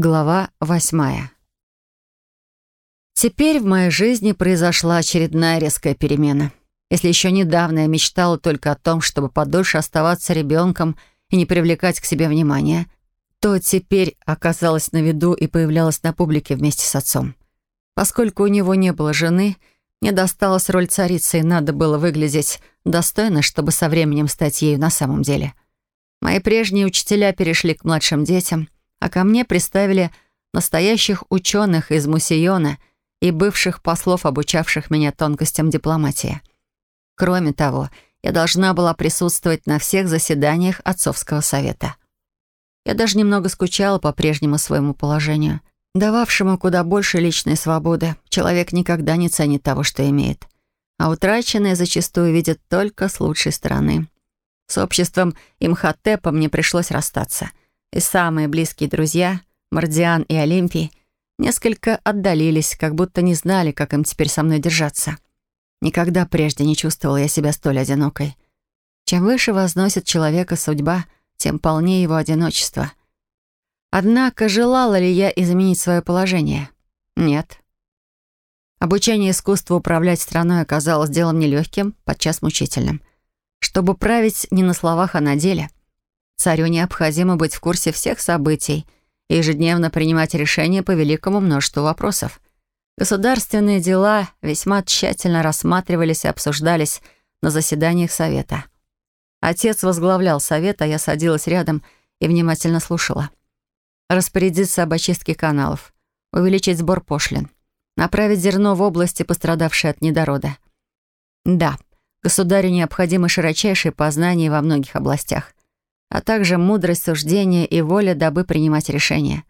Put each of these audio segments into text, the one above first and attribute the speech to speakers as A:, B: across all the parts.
A: Глава восьмая. Теперь в моей жизни произошла очередная резкая перемена. Если еще недавно я мечтала только о том, чтобы подольше оставаться ребенком и не привлекать к себе внимания, то теперь оказалась на виду и появлялась на публике вместе с отцом. Поскольку у него не было жены, мне досталась роль царицы, и надо было выглядеть достойно, чтобы со временем стать ею на самом деле. Мои прежние учителя перешли к младшим детям — а ко мне приставили настоящих ученых из Мусиона и бывших послов, обучавших меня тонкостям дипломатии. Кроме того, я должна была присутствовать на всех заседаниях Отцовского совета. Я даже немного скучала по прежнему своему положению, дававшему куда больше личной свободы. Человек никогда не ценит того, что имеет. А утраченное зачастую видят только с лучшей стороны. С обществом Имхотепа мне пришлось расстаться — и самые близкие друзья, Мардиан и Олимпий, несколько отдалились, как будто не знали, как им теперь со мной держаться. Никогда прежде не чувствовала я себя столь одинокой. Чем выше возносит человека судьба, тем полнее его одиночество. Однако желала ли я изменить свое положение? Нет. Обучение искусству управлять страной оказалось делом нелегким, подчас мучительным. Чтобы править не на словах, а на деле — Царю необходимо быть в курсе всех событий и ежедневно принимать решения по великому множеству вопросов. Государственные дела весьма тщательно рассматривались и обсуждались на заседаниях Совета. Отец возглавлял Совет, а я садилась рядом и внимательно слушала. Распорядиться об очистке каналов, увеличить сбор пошлин, направить зерно в области, пострадавшие от недорода. Да, государю необходимы широчайшие познания во многих областях а также мудрость суждения и воля, дабы принимать решения.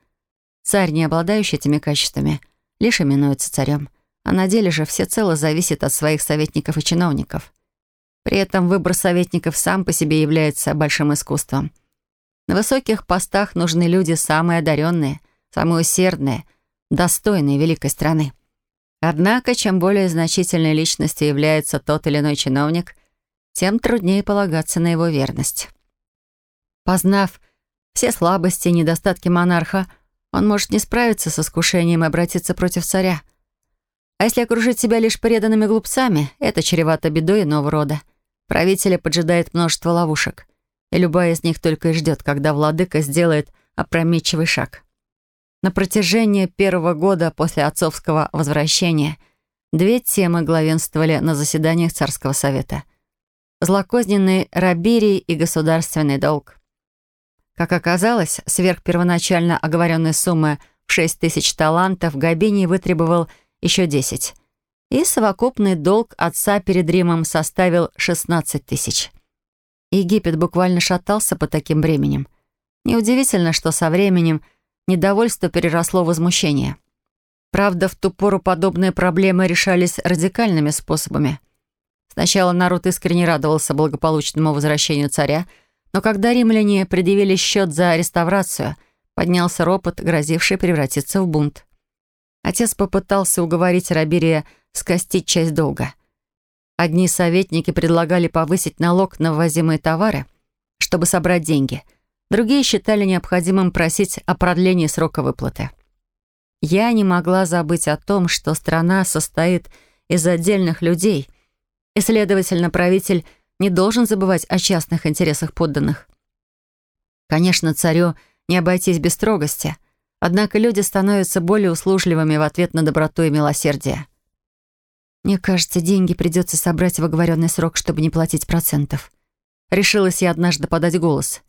A: Царь, не обладающий этими качествами, лишь именуется царем, а на деле же всецело зависит от своих советников и чиновников. При этом выбор советников сам по себе является большим искусством. На высоких постах нужны люди самые одаренные, самые усердные, достойные великой страны. Однако, чем более значительной личностью является тот или иной чиновник, тем труднее полагаться на его верность. Познав все слабости и недостатки монарха, он может не справиться с искушением и обратиться против царя. А если окружить себя лишь преданными глупцами, это чревато бедой иного рода. Правителя поджидает множество ловушек, и любая из них только и ждет, когда владыка сделает опрометчивый шаг. На протяжении первого года после отцовского возвращения две темы главенствовали на заседаниях Царского совета. Злокозненный Рабирий и государственный долг. Как оказалось, сверх первоначально оговоренной суммы в 6 тысяч талантов Габини вытребовал еще 10. И совокупный долг отца перед Римом составил 16 тысяч. Египет буквально шатался по таким бременем. Неудивительно, что со временем недовольство переросло в возмущение. Правда, в ту пору подобные проблемы решались радикальными способами. Сначала народ искренне радовался благополучному возвращению царя – но когда римляне предъявили счет за реставрацию, поднялся ропот, грозивший превратиться в бунт. Отец попытался уговорить Рабирия скостить часть долга. Одни советники предлагали повысить налог на ввозимые товары, чтобы собрать деньги. Другие считали необходимым просить о продлении срока выплаты. Я не могла забыть о том, что страна состоит из отдельных людей, и, следовательно, правитель – не должен забывать о частных интересах подданных. Конечно, царю не обойтись без строгости, однако люди становятся более услужливыми в ответ на доброту и милосердие. «Мне кажется, деньги придется собрать в оговоренный срок, чтобы не платить процентов». Решилась я однажды подать голос.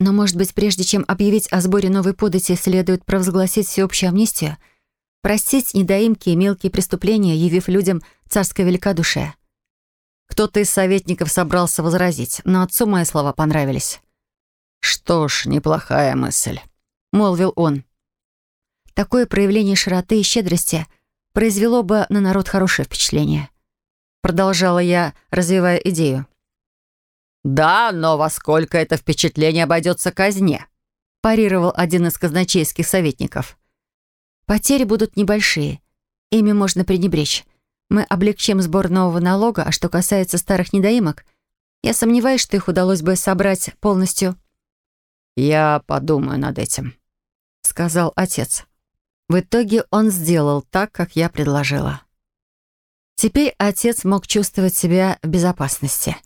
A: «Но, может быть, прежде чем объявить о сборе новой подати, следует провозгласить всеобщую амнистию?» простить недоимки и мелкие преступления, явив людям царское великодушие. Кто-то из советников собрался возразить, но отцу мои слова понравились. «Что ж, неплохая мысль», — молвил он. Такое проявление широты и щедрости произвело бы на народ хорошее впечатление. Продолжала я, развивая идею. «Да, но во сколько это впечатление обойдется казне?» парировал один из казначейских советников. «Потери будут небольшие. Ими можно пренебречь. Мы облегчим сбор нового налога, а что касается старых недоимок, я сомневаюсь, что их удалось бы собрать полностью».
B: «Я подумаю над этим», —
A: сказал отец. В итоге он сделал так, как я предложила. Теперь отец мог чувствовать себя в безопасности.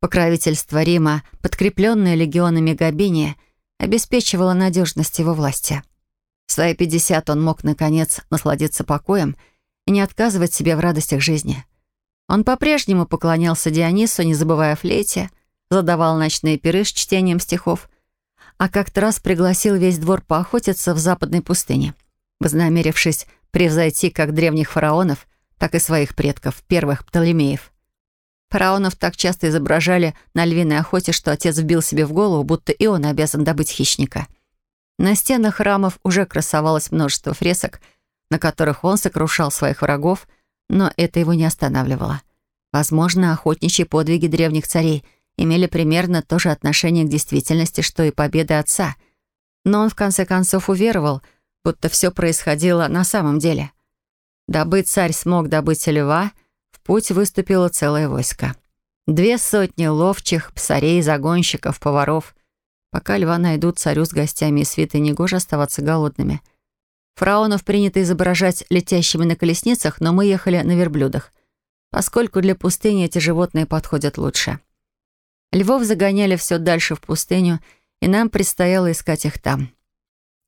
A: Покровительство Рима, подкрепленное легионами Габиния, обеспечивало надежность его власти. В свои 50 он мог, наконец, насладиться покоем — и не отказывать себе в радостях жизни. Он по-прежнему поклонялся Дионису, не забывая о флейте, задавал ночные пиры с чтением стихов, а как-то раз пригласил весь двор поохотиться в западной пустыне, вознамерившись превзойти как древних фараонов, так и своих предков, первых Птолемеев. Фараонов так часто изображали на львиной охоте, что отец вбил себе в голову, будто и он обязан добыть хищника. На стенах храмов уже красовалось множество фресок — на которых он сокрушал своих врагов, но это его не останавливало. Возможно, охотничьи подвиги древних царей имели примерно то же отношение к действительности, что и победы отца. Но он в конце концов уверовал, будто все происходило на самом деле. Дабы царь смог добыть льва, в путь выступило целое войско. Две сотни ловчих, псарей, загонщиков, поваров. Пока льва найдут, царю с гостями и свитой негоже оставаться голодными — Фараонов принято изображать летящими на колесницах, но мы ехали на верблюдах, поскольку для пустыни эти животные подходят лучше. Львов загоняли все дальше в пустыню, и нам предстояло искать их там.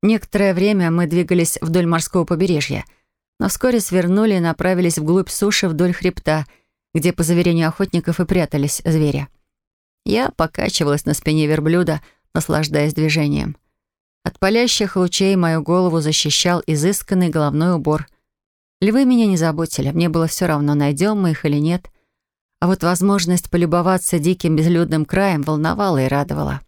A: Некоторое время мы двигались вдоль морского побережья, но вскоре свернули и направились вглубь суши вдоль хребта, где, по заверению охотников, и прятались звери. Я покачивалась на спине верблюда, наслаждаясь движением. От палящих лучей мою голову защищал изысканный головной убор. Львы меня не заботили, мне было все равно, найдем мы их или нет. А вот возможность полюбоваться диким безлюдным краем волновала и радовала.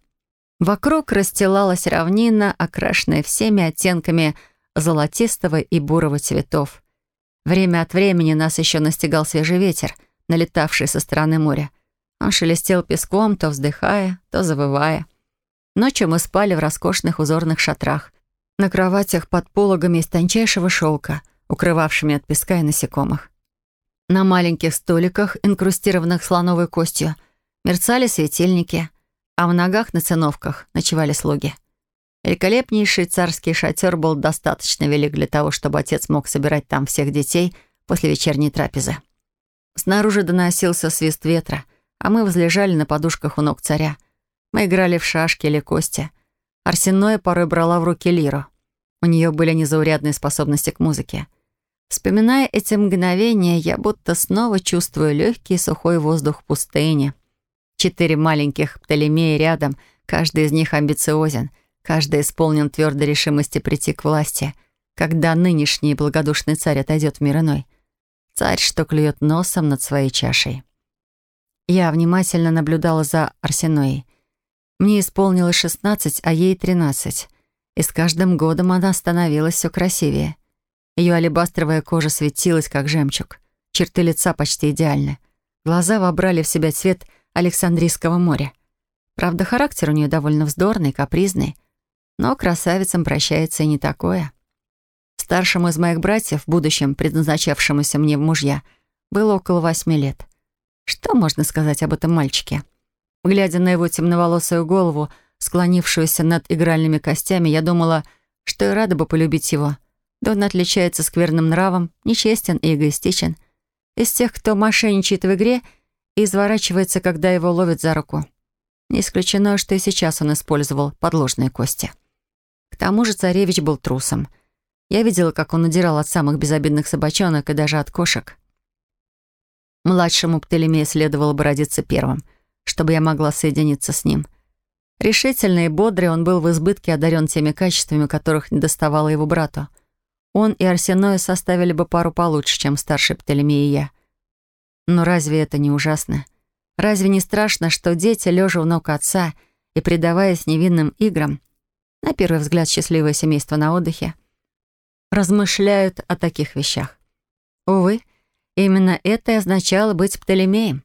A: Вокруг расстилалась равнина, окрашенная всеми оттенками золотистого и бурого цветов. Время от времени нас еще настигал свежий ветер, налетавший со стороны моря. Он шелестел песком, то вздыхая, то завывая. Ночью мы спали в роскошных узорных шатрах, на кроватях под пологами из тончайшего шелка, укрывавшими от песка и насекомых. На маленьких столиках, инкрустированных слоновой костью, мерцали светильники, а в ногах на циновках ночевали слуги. Великолепнейший царский шатер был достаточно велик для того, чтобы отец мог собирать там всех детей после вечерней трапезы. Снаружи доносился свист ветра, а мы возлежали на подушках у ног царя — мы играли в шашки или кости. Арсеноя порой брала в руки лиру. У нее были незаурядные способности к музыке. Вспоминая эти мгновения, я будто снова чувствую легкий сухой воздух пустыни. Четыре маленьких Птолемея рядом, каждый из них амбициозен, каждый исполнен твердой решимости прийти к власти, когда нынешний благодушный царь отойдет в мир иной. Царь, что клюет носом над своей чашей. Я внимательно наблюдала за Арсеноей. Мне исполнилось 16, а ей 13. И с каждым годом она становилась все красивее. Ее алебастровая кожа светилась, как жемчуг. Черты лица почти идеальны. Глаза вобрали в себя цвет Александрийского моря. Правда, характер у нее довольно вздорный, капризный. Но красавицам прощается и не такое. Старшему из моих братьев, в будущем предназначавшемуся мне в мужья, было около восьми лет. Что можно сказать об этом мальчике? Глядя на его темноволосую голову, склонившуюся над игральными костями, я думала, что и рада бы полюбить его. Да он отличается скверным нравом, нечестен и эгоистичен. Из тех, кто мошенничает в игре и изворачивается, когда его ловят за руку. Не исключено, что и сейчас он использовал подложные кости. К тому же царевич был трусом. Я видела, как он удирал от самых безобидных собачонок и даже от кошек. Младшему Птолемею следовало бы родиться первым — чтобы я могла соединиться с ним. Решительный и бодрый, он был в избытке одарен теми качествами, которых не доставало его брату. Он и Арсеноя составили бы пару получше, чем старший Птолемей и я. Но разве это не ужасно? Разве не страшно, что дети, лежа у ног отца и предаваясь невинным играм, на первый взгляд счастливое семейство на отдыхе, размышляют о таких вещах? Увы, именно это и означало быть Птолемеем.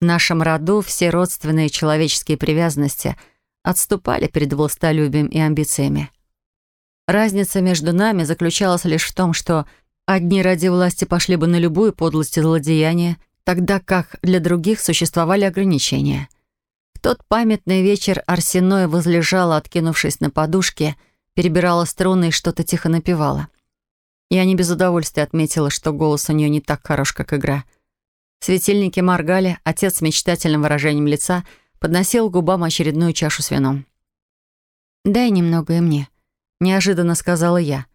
A: В нашем роду все родственные человеческие привязанности отступали перед властолюбием и амбициями. Разница между нами заключалась лишь в том, что одни ради власти пошли бы на любую подлость и злодеяние, тогда как для других существовали ограничения. В тот памятный вечер Арсеноя возлежала, откинувшись на подушке, перебирала струны и что-то тихо напевала. Я не без удовольствия отметила, что голос у нее не так хорош, как игра — Светильники моргали, отец с мечтательным выражением лица подносил к губам очередную чашу с вином. «Дай немного и мне», — неожиданно сказала я.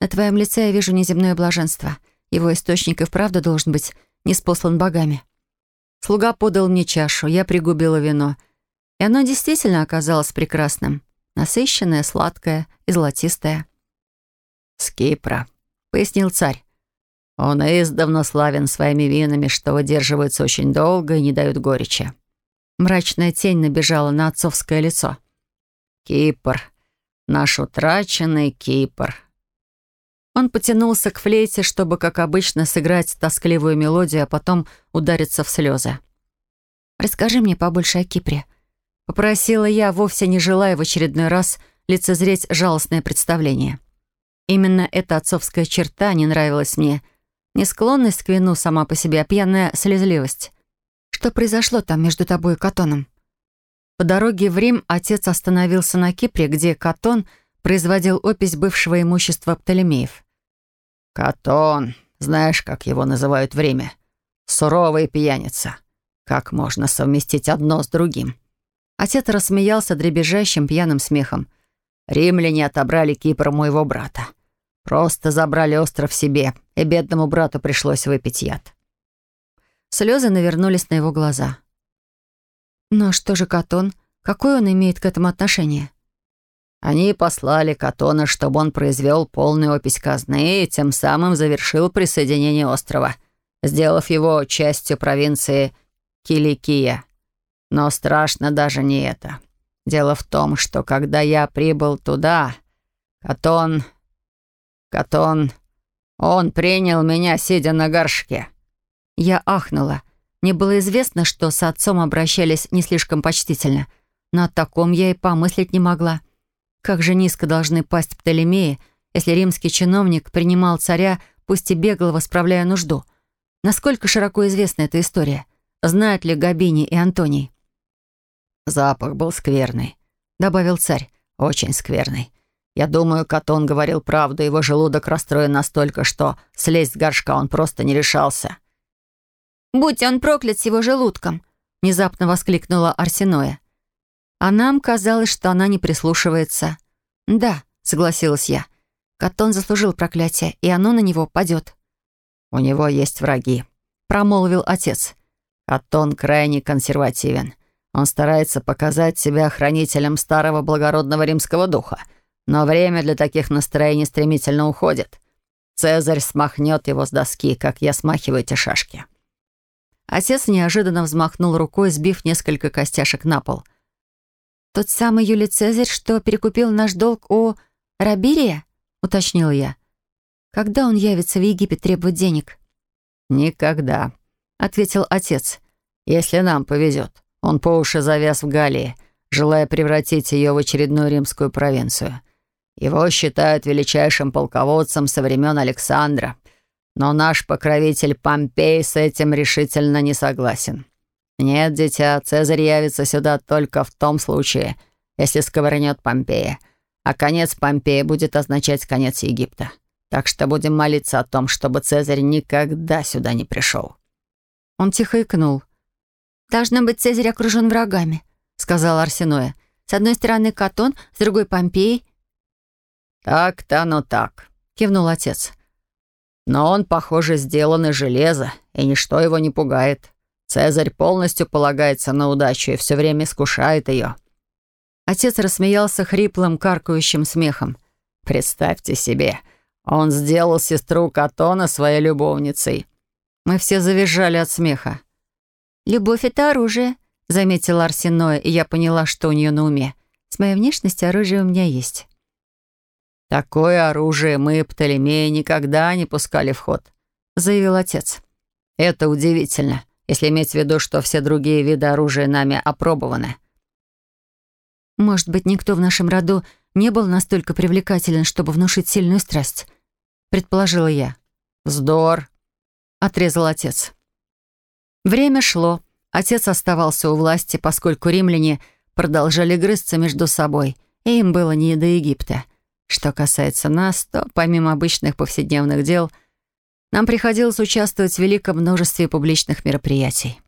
A: «На твоем лице я вижу неземное блаженство. Его источник и вправду должен быть неспослан богами». Слуга подал мне чашу, я пригубила вино. И оно действительно оказалось прекрасным. Насыщенное, сладкое и золотистое.
B: «С Кипра», — пояснил царь. Он издавна славен своими винами, что выдерживаются очень долго и не дают горечи.
A: Мрачная тень набежала на отцовское лицо.
B: «Кипр. Наш утраченный Кипр».
A: Он потянулся к флейте, чтобы, как обычно, сыграть тоскливую мелодию, а потом удариться в слезы. «Расскажи мне побольше о Кипре», — попросила я, вовсе не желая в очередной раз лицезреть жалостное представление. Именно эта отцовская черта не нравилась мне — не склонность к вину сама по себе, а пьяная слезливость. Что произошло там между тобой и Катоном? По дороге в Рим отец остановился на Кипре, где Катон производил опись бывшего имущества Птолемеев.
B: «Катон, знаешь, как его называют в Риме? Суровый пьяница. Как можно совместить одно с другим?»
A: Отец рассмеялся дребезжащим пьяным смехом.
B: «Римляне отобрали Кипр моего брата. Просто забрали остров себе, и бедному брату пришлось выпить яд.
A: Слезы навернулись на его глаза. «Но что же Катон? Какое он имеет к этому отношение?»
B: Они послали Катона, чтобы он произвел полную опись казны и тем самым завершил присоединение острова, сделав его частью провинции Киликия. Но страшно даже не это. Дело в том, что когда я прибыл туда, Катон Катон, он принял меня, сидя на горшке».
A: Я ахнула. Мне было известно, что с отцом обращались не слишком почтительно, но о таком я и помыслить не могла. Как же низко должны пасть Птолемеи, если римский чиновник принимал царя, пусть и беглого, справляя нужду? Насколько широко известна эта история? Знают ли Габини и Антоний?
B: «Запах был скверный», — добавил царь. «Очень скверный. Я думаю, Катон говорил правду, его желудок расстроен настолько, что слезть с горшка он просто не решался.
A: «Будь он проклят с его желудком!» — внезапно воскликнула Арсеноя. А нам казалось, что она не прислушивается. «Да», — согласилась я, — «Катон заслужил проклятие, и оно на него падет».
B: «У него есть враги», — промолвил отец. «Катон крайне консервативен. Он старается показать себя хранителем старого благородного римского духа» Но время для таких настроений стремительно уходит. Цезарь смахнет его с доски, как я смахиваю эти шашки».
A: Отец неожиданно взмахнул рукой, сбив несколько костяшек на пол. «Тот самый Юлий Цезарь, что перекупил наш долг у Рабирия?» — уточнил я. «Когда он явится в Египет требовать денег?»
B: «Никогда», — ответил отец. «Если нам повезет. Он по уши завяз в Галлии, желая превратить ее в очередную римскую провинцию. Его считают величайшим полководцем со времен Александра. Но наш покровитель Помпей с этим решительно не согласен. Нет, дитя, Цезарь явится сюда только в том случае, если сковырнет Помпея. А конец Помпея будет означать конец Египта. Так что будем молиться о том, чтобы Цезарь никогда сюда не пришел».
A: Он тихо икнул. «Должно быть, Цезарь окружен врагами», — сказала Арсеноя. «С одной стороны Катон, с другой Помпей,
B: «Так-то оно так», — кивнул отец. «Но он, похоже, сделан из железа, и ничто его не пугает. Цезарь полностью полагается на удачу и все время искушает ее».
A: Отец рассмеялся хриплым, каркающим смехом.
B: «Представьте себе, он сделал сестру Катона своей любовницей».
A: Мы все завизжали от смеха. «Любовь — это оружие», — заметила Арсеноя, и я поняла, что у нее на уме. «С моей внешностью оружие у меня есть».
B: «Такое оружие мы, Птолемеи, никогда не пускали в ход», — заявил отец. «Это удивительно, если иметь в виду, что все другие виды оружия нами опробованы».
A: «Может быть, никто в нашем роду не был настолько привлекателен, чтобы внушить сильную страсть?» — предположила я.
B: «Вздор!» — отрезал отец.
A: Время шло. Отец оставался у власти, поскольку римляне продолжали грызться между собой, и им было не до Египта. Что касается нас, то помимо обычных повседневных дел, нам приходилось участвовать в великом множестве публичных мероприятий.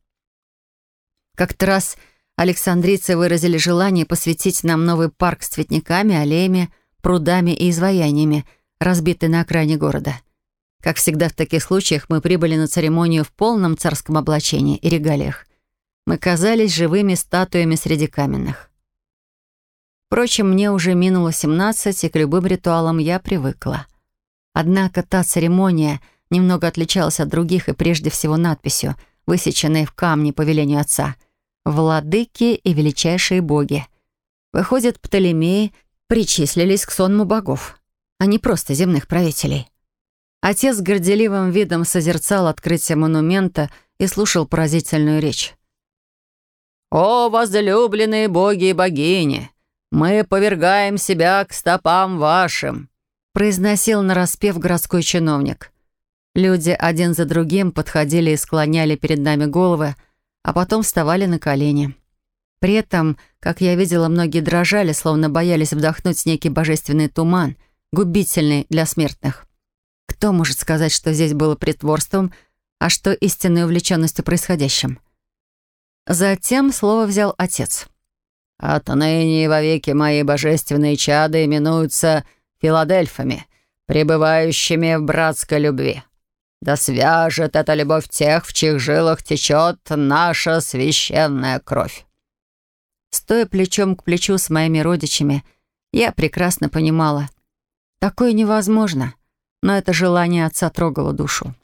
A: Как-то раз александрийцы выразили желание посвятить нам новый парк с цветниками, аллеями, прудами и изваяниями, разбитый на окраине города. Как всегда в таких случаях мы прибыли на церемонию в полном царском облачении и регалиях. Мы казались живыми статуями среди каменных. Впрочем, мне уже минуло 17, и к любым ритуалам я привыкла. Однако та церемония немного отличалась от других и прежде всего надписью, высеченной в камне по велению отца. «Владыки и величайшие боги». Выходит, Птолемеи причислились к сонму богов, а не просто земных правителей. Отец горделивым видом созерцал открытие монумента и слушал поразительную речь. «О, возлюбленные боги и богини! «Мы повергаем себя к стопам вашим», — произносил нараспев городской чиновник. Люди один за другим подходили и склоняли перед нами головы, а потом вставали на колени. При этом, как я видела, многие дрожали, словно боялись вдохнуть некий божественный туман, губительный для смертных. Кто может сказать, что здесь было притворством, а что истинной увлеченностью происходящим? Затем слово взял отец — Отныне и вовеки мои божественные чады именуются филадельфами, пребывающими в братской любви. Да свяжет эта любовь тех, в чьих жилах течет наша священная кровь. Стоя плечом к плечу с моими родичами, я прекрасно понимала. Такое невозможно, но это желание отца трогало душу.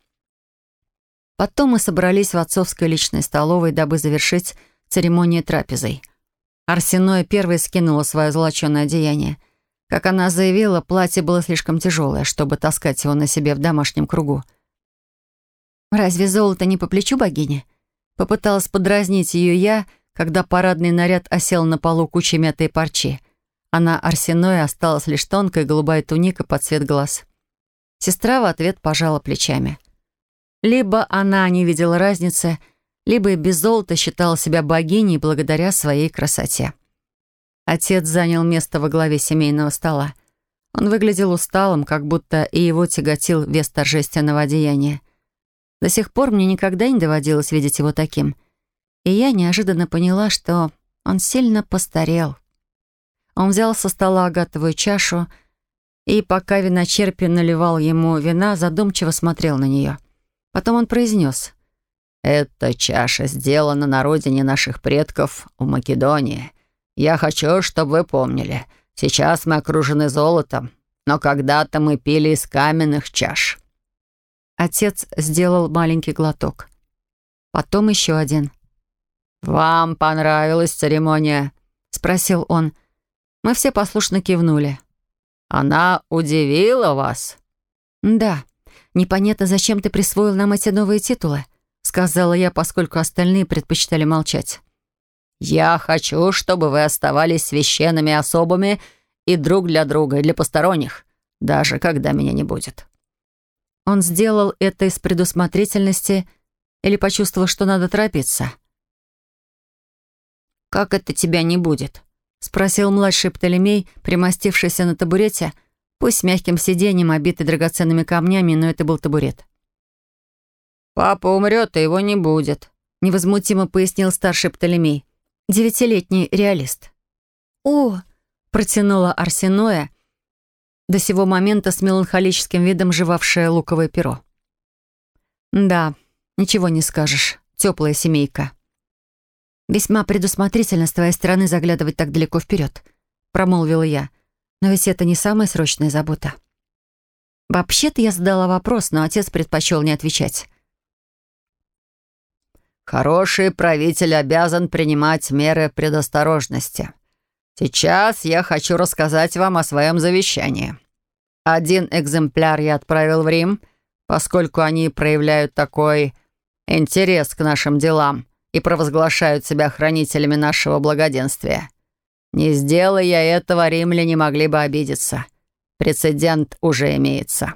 A: Потом мы собрались в отцовской личной столовой, дабы завершить церемонию трапезой — Арсеноя первой скинула свое золоченое одеяние. Как она заявила, платье было слишком тяжелое, чтобы таскать его на себе в домашнем кругу. «Разве золото не по плечу богини?» Попыталась подразнить ее я, когда парадный наряд осел на полу кучей мятой парчи. Она Арсеноя осталась лишь тонкой голубая туника под цвет глаз. Сестра в ответ пожала плечами. Либо она не видела разницы — либо без золота считала себя богиней благодаря своей красоте. Отец занял место во главе семейного стола. Он выглядел усталым, как будто и его тяготил вес торжественного одеяния. До сих пор мне никогда не доводилось видеть его таким. И я неожиданно поняла, что он сильно постарел. Он взял со стола агатовую чашу и, пока виночерпи наливал ему вина, задумчиво смотрел на нее. Потом он произнес — эта чаша сделана на родине наших предков в Македонии. Я хочу, чтобы вы помнили. Сейчас мы окружены золотом, но когда-то мы пили из каменных чаш». Отец сделал маленький глоток. Потом еще один. «Вам понравилась церемония?» — спросил он. Мы все послушно кивнули. «Она удивила вас?» «Да. Непонятно, зачем ты присвоил нам эти новые титулы. — сказала я, поскольку остальные предпочитали молчать. «Я хочу, чтобы вы оставались священными особами и друг для друга, и для посторонних, даже когда меня не будет». Он сделал это из предусмотрительности или почувствовал, что надо торопиться. «Как это тебя не будет?» — спросил младший Птолемей, примостившийся на табурете, пусть с мягким сиденьем, обитый драгоценными камнями, но это был табурет. «Папа умрет, и его не будет», — невозмутимо пояснил старший Птолемей, девятилетний реалист. «О!» — протянула Арсеноя, до сего момента с меланхолическим видом жевавшая луковое перо. «Да, ничего не скажешь, теплая семейка». «Весьма предусмотрительно с твоей стороны заглядывать так далеко вперед», — промолвила я. «Но ведь это не самая срочная забота». Вообще-то я задала вопрос, но отец предпочел не отвечать. Хороший правитель обязан принимать меры предосторожности. Сейчас я хочу рассказать вам о своем завещании. Один экземпляр я отправил в Рим, поскольку они проявляют такой интерес к нашим делам и провозглашают себя хранителями нашего благоденствия. Не сделай я этого, римляне могли бы обидеться. Прецедент уже имеется».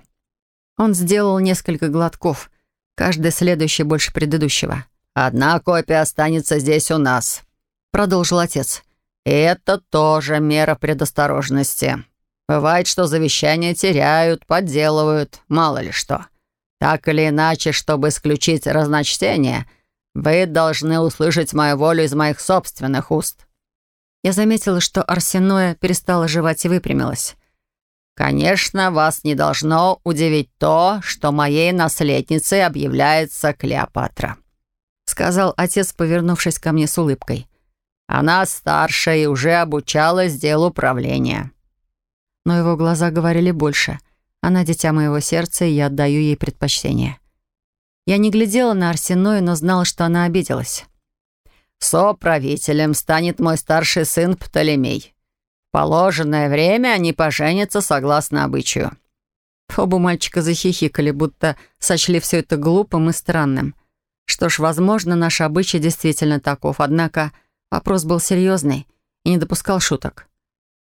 A: Он сделал несколько глотков, каждый следующий больше предыдущего. «Одна копия останется здесь у нас», — продолжил отец. Это тоже мера предосторожности.
B: Бывает, что завещания теряют, подделывают, мало ли что. Так или иначе, чтобы исключить разночтение, вы должны услышать мою волю из моих собственных уст».
A: Я заметила, что Арсеноя перестала жевать и выпрямилась.
B: «Конечно, вас не должно удивить то, что моей наследницей объявляется Клеопатра сказал отец, повернувшись ко мне с улыбкой. «Она старшая и уже обучалась делу правления».
A: Но его глаза говорили больше. «Она дитя моего сердца, и я отдаю ей предпочтение». Я не глядела на Арсеною, но знала, что она обиделась.
B: «Соправителем станет мой старший сын Птолемей. В положенное время они поженятся согласно обычаю».
A: Оба мальчика захихикали, будто сочли все это глупым и странным. Что ж, возможно, наш обычай действительно таков, однако вопрос был серьезный и не допускал шуток.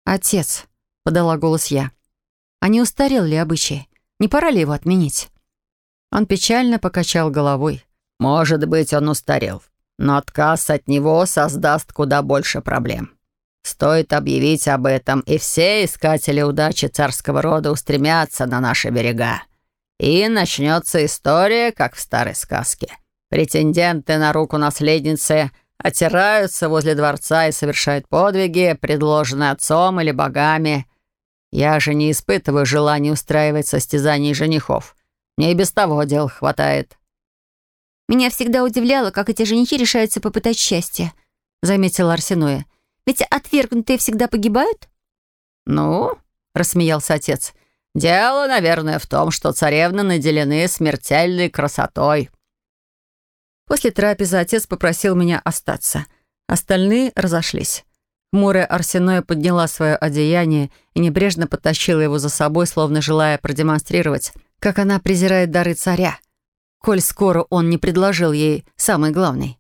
A: «Отец», — подала голос я, — «а не устарел ли обычай? Не пора ли его отменить?» Он печально покачал головой.
B: «Может быть, он устарел, но отказ от него создаст куда больше проблем. Стоит объявить об этом, и все искатели удачи царского рода устремятся на наши берега. И начнется история, как в старой сказке». Претенденты на руку наследницы отираются возле дворца и совершают подвиги, предложенные отцом или богами. Я же не испытываю желания устраивать состязания женихов. Мне и без того дел хватает».
A: «Меня всегда удивляло, как эти женихи решаются попытать счастье», — заметила Арсеноя. «Ведь отвергнутые всегда погибают?»
B: «Ну», — рассмеялся отец, — «дело, наверное, в том, что царевны наделены смертельной красотой».
A: После трапезы отец попросил меня остаться. Остальные разошлись. Хмурая Арсеноя подняла свое одеяние и небрежно потащила его за собой, словно желая продемонстрировать, как она презирает дары царя, коль скоро он не предложил ей самый главный.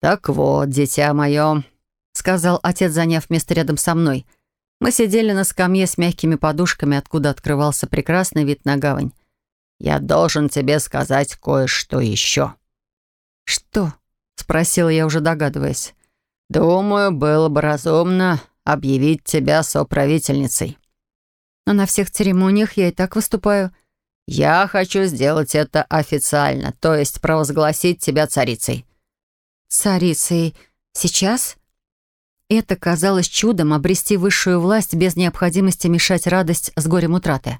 B: «Так вот, дитя мое», — сказал отец, заняв место рядом со мной. Мы сидели на скамье с мягкими подушками, откуда открывался прекрасный вид на гавань. «Я должен тебе сказать кое-что еще».
A: «Что?» — спросила я, уже догадываясь.
B: «Думаю, было бы разумно объявить тебя соправительницей».
A: «Но на всех церемониях я и так выступаю».
B: «Я хочу сделать это официально, то есть провозгласить тебя царицей».
A: «Царицей сейчас?» Это казалось чудом обрести высшую власть без необходимости мешать радость с горем утраты.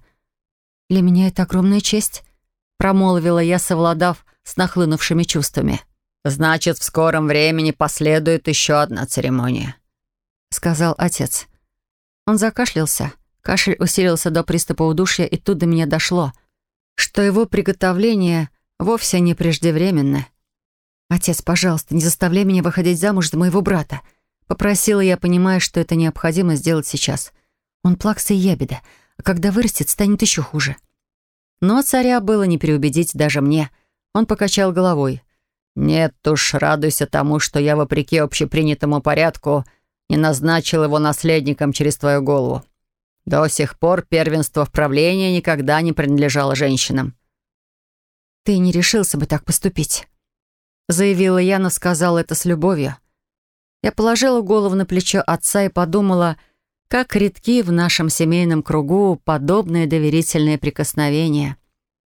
A: «Для меня это огромная честь», — промолвила я, совладав с нахлынувшими чувствами.
B: «Значит, в скором времени последует еще одна церемония», — сказал отец.
A: Он закашлялся. Кашель усилился до приступа удушья, и тут до меня дошло, что его приготовление вовсе не преждевременно. «Отец, пожалуйста, не заставляй меня выходить замуж за моего брата», — попросила я, понимая, что это необходимо сделать сейчас. Он плакса и ябеда, а когда вырастет, станет еще хуже. Но царя было не переубедить даже мне — он покачал головой.
B: «Нет уж, радуйся тому, что я, вопреки общепринятому порядку, не назначил его наследником через твою голову. До сих пор первенство в правлении никогда не принадлежало женщинам».
A: «Ты не решился бы так поступить», — заявила я, но сказала это с любовью. Я положила голову на плечо отца и подумала, как редки в нашем семейном кругу подобные доверительные прикосновения.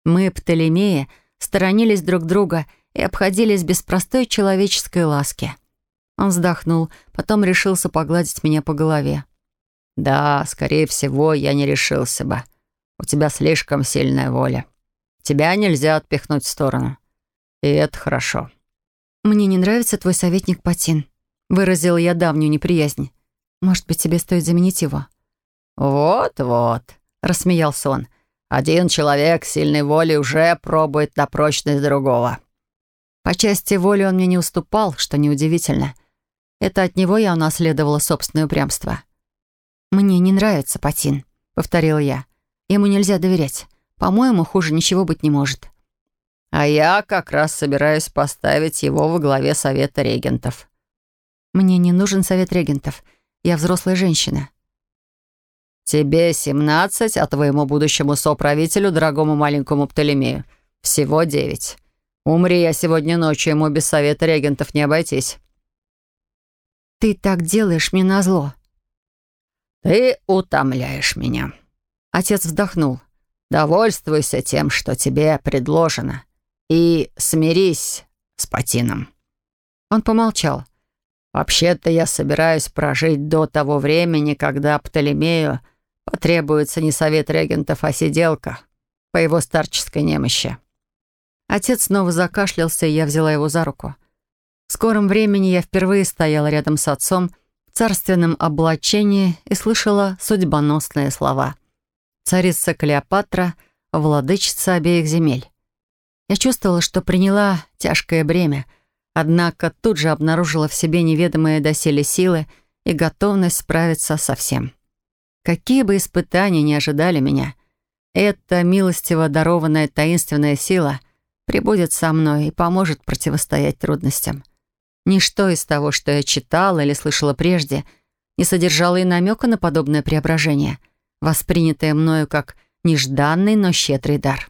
A: Мы, Птолемея. — сторонились друг друга и обходились без простой человеческой ласки. Он вздохнул, потом решился погладить меня по голове.
B: «Да, скорее всего, я не решился бы. У тебя слишком сильная воля. Тебя нельзя отпихнуть в сторону. И это хорошо».
A: «Мне не нравится твой советник Патин», — выразила я давнюю неприязнь. «Может быть, тебе стоит заменить его?»
B: «Вот-вот», — рассмеялся он. Один человек сильной воли уже пробует на прочность другого.
A: По части воли он мне не уступал, что неудивительно. Это от него я унаследовала собственное упрямство. «Мне не нравится Патин», — повторила я. «Ему нельзя доверять. По-моему, хуже ничего быть не может».
B: «А я как раз собираюсь поставить его во главе Совета регентов».
A: «Мне не нужен Совет регентов. Я взрослая женщина».
B: Тебе 17, а твоему будущему соправителю, дорогому маленькому Птолемею, всего девять. Умри я сегодня ночью, ему без совета регентов не обойтись.
A: Ты так делаешь мне назло.
B: Ты утомляешь меня. Отец вздохнул. Довольствуйся тем, что тебе предложено, и смирись с Патином. Он помолчал. «Вообще-то я собираюсь прожить до того времени, когда Птолемею Потребуется не совет регентов, а сиделка по его старческой немощи.
A: Отец снова закашлялся, и я взяла его за руку. В скором времени я впервые стояла рядом с отцом в царственном облачении и слышала судьбоносные слова. Царица Клеопатра, владычица обеих земель. Я чувствовала, что приняла тяжкое бремя, однако тут же обнаружила в себе неведомые доселе силы и готовность справиться со всем. Какие бы испытания не ожидали меня, эта милостиво дарованная таинственная сила прибудет со мной и поможет противостоять трудностям. Ничто из того, что я читала или слышала прежде, не содержало и намека на подобное преображение, воспринятое мною как нежданный, но щедрый дар.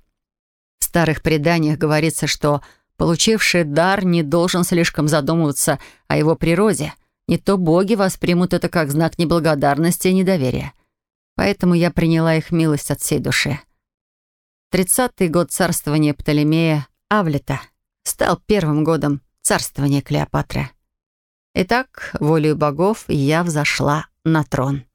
A: В старых преданиях говорится, что получивший дар не должен слишком задумываться о его природе, не то боги воспримут это как знак неблагодарности и недоверия поэтому я приняла их милость от всей души. Тридцатый год царствования Птолемея Авлета стал первым годом царствования Клеопатры. Итак, волею богов я взошла на трон.